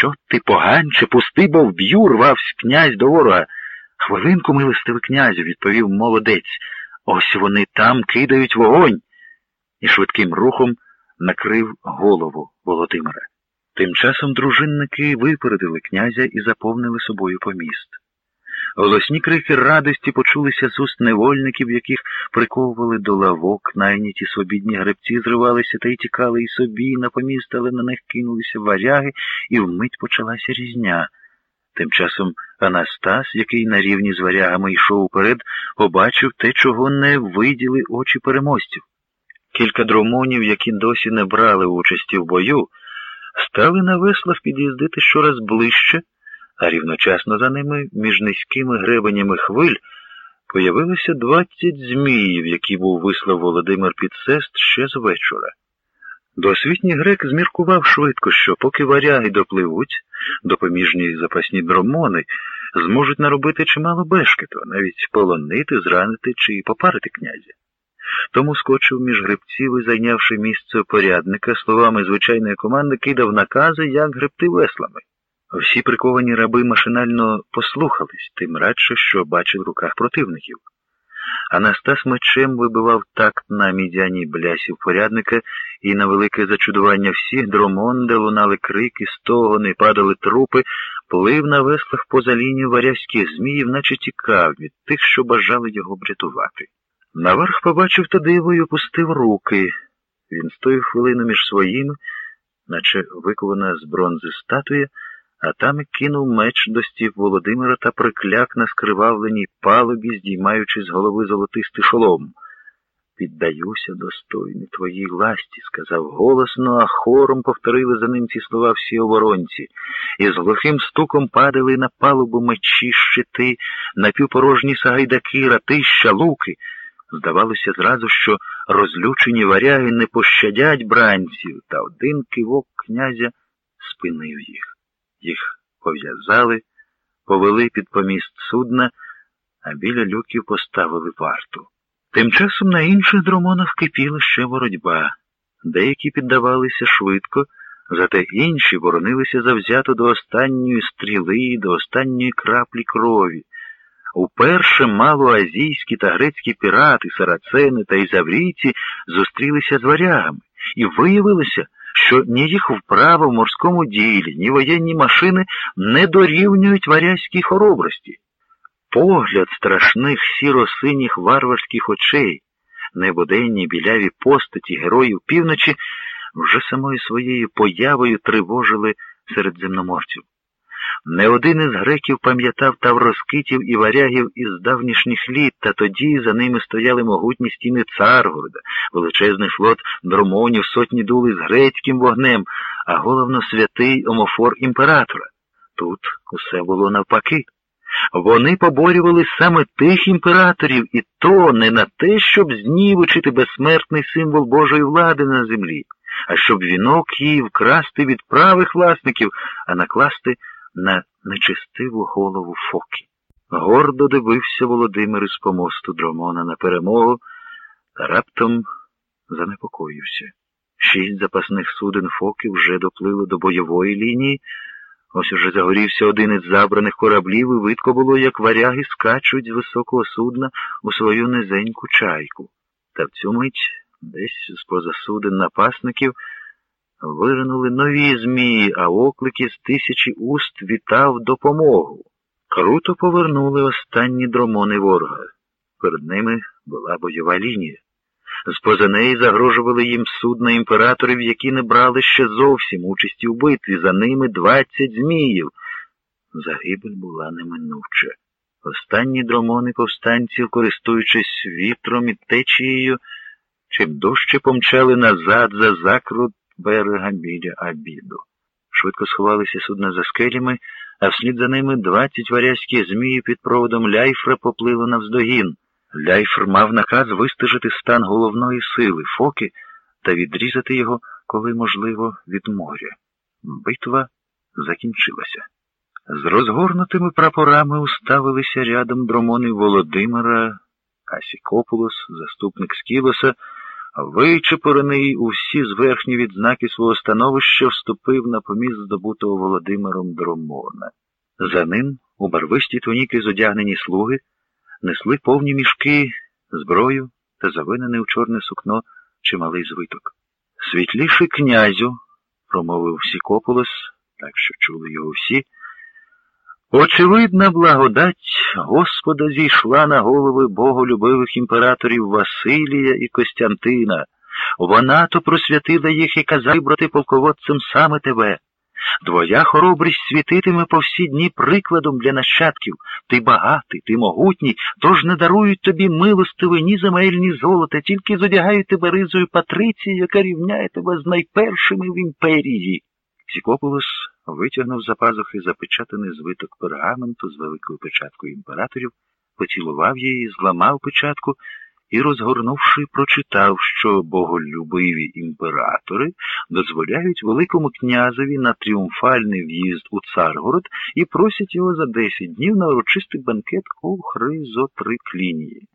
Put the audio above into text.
Що ти, поганче, пусти, бо вб'ю, рвався князь до ворога. Хвилинку, милостивий князю, відповів молодець. Ось вони там кидають вогонь. І швидким рухом накрив голову Володимира. Тим часом дружинники випередили князя і заповнили собою поміст. Голосні крики радості почулися з уст невольників, яких приковували до лавок, найняті свобідні гребці зривалися та й тікали і собі на поміст, але на них кинулися варяги, і вмить почалася різня. Тим часом Анастас, який на рівні з варягами йшов уперед, побачив те, чого не виділи очі переможців. Кілька дромонів, які досі не брали участі в бою, стали на веслах під'їздити щораз ближче, а рівночасно за ними, між низькими гребенями хвиль, появилося двадцять зміїв, які був вислав Володимир Підсест ще з вечора. Досвітній грек зміркував швидко, що поки варяги допливуть, допоміжні запасні дромони зможуть наробити чимало бешкету, навіть полонити, зранити чи попарити князя. Тому скочив між гребців і, зайнявши місце порядника, словами звичайної команди, кидав накази, як гребти веслами. Всі приковані раби машинально послухались, тим радше, що бачив в руках противників. Анастас мечем вибивав такт на мідяній блясів порядника, і на велике зачудування всіх дромон, де лунали крики, стогони, падали трупи, плив на веслах поза лінію варязьких зміїв, наче тікав від тих, що бажали його врятувати. Наверх побачив та диво й опустив руки. Він стоїв хвилину між своїми, наче викована з бронзи статуя, а там кинув меч до стів Володимира та прикляк на скривавленій палубі, здіймаючи з голови золотистий шолом. Піддаюся достойні твоїй власті, сказав голосно, а хором повторили за ним ці слова всі оборонці, і з глухим стуком падали на палубу мечі, щити, напівпорожні сагайдаки, ратища, луки. Здавалося зразу, що розлючені варяги не пощадять бранців, та один кивок князя спинив їх. Їх пов'язали, повели під поміст судна, а біля люків поставили варту. Тим часом на інших дромонах кипіла ще боротьба. Деякі піддавалися швидко, зате інші боронилися завзято до останньої стріли, до останньої краплі крові. Уперше малоазійські та грецькі пірати, сарацени та ізаврійці зустрілися з варягами, і виявилося, що ні їх вправа в морському ділі, ні воєнні машини не дорівнюють варязькій хоробрості. Погляд страшних сіро-синіх варварських очей, небоденні біляві постаті героїв півночі вже самою своєю появою тривожили середземноморців. Не один із греків пам'ятав тавроскитів і варягів із давнішніх літ, та тоді за ними стояли могутні стіни Царгорода, величезний флот дромонів, сотні дули з грецьким вогнем, а головно святий омофор імператора. Тут усе було навпаки. Вони поборювали саме тих імператорів, і то не на те, щоб знівечити безсмертний символ Божої влади на землі, а щоб вінок її вкрасти від правих власників, а накласти на нечистиву голову Фоки. Гордо дивився Володимир із помосту Дромона на перемогу та раптом занепокоївся. Шість запасних суден Фоки вже доплили до бойової лінії. Ось уже загорівся один із забраних кораблів, і видко було, як варяги скачуть з високого судна у свою низеньку чайку. Та в цю мить десь з поза суден напасників виринули нові змії, а оклики з тисячі уст вітав допомогу. Круто повернули останні дромони ворога. Перед ними була бойова лінія. З-поза неї загрожували їм судна імператорів, які не брали ще зовсім участі у битві. За ними двадцять зміїв. Загибель була неминуча. Останні дромони повстанців, користуючись вітром і течією, чим дужче помчали назад за закрут берега біля обіду. Швидко сховалися судна за скелями, а вслід за ними двадцять варязьких змії під проводом ляйфра поплили навздогін. Ляйфр мав наказ вистежити стан головної сили фоки та відрізати його, коли можливо, від моря. Битва закінчилася. З розгорнутими прапорами уставилися рядом дромони Володимира, Асікопулос, заступник Скілоса, вичепорений у всі зверхні відзнаки свого становища, вступив на поміст здобутого Володимиром Дромона. За ним у барвисті туніки зодягнені слуги несли повні мішки, зброю та завинене у чорне сукно чималий звиток. Світліший князю, промовив Сікополос, так що чули його всі. Очевидна благодать Господа зійшла на голови боголюбивих імператорів Василія і Костянтина. Вона то просвятила їх і казав брати полководцем саме тебе. Твоя хоробрість світитиме по всі дні прикладом для нащадків. Ти багатий, ти могутній, тож не дарують тобі милостиви ні земель, ні золота, тільки зодягають тебе ризою патриції, яка рівняє тебе з найпершими в імперії. Сікополос витягнув за пазухи запечатаний звиток пергаменту з великою печаткою імператорів, поцілував її, зламав печатку і, розгорнувши, прочитав, що боголюбиві імператори дозволяють Великому князеві на тріумфальний в'їзд у Царгород і просять його за десять днів на урочистий банкет у Хризотриклінії.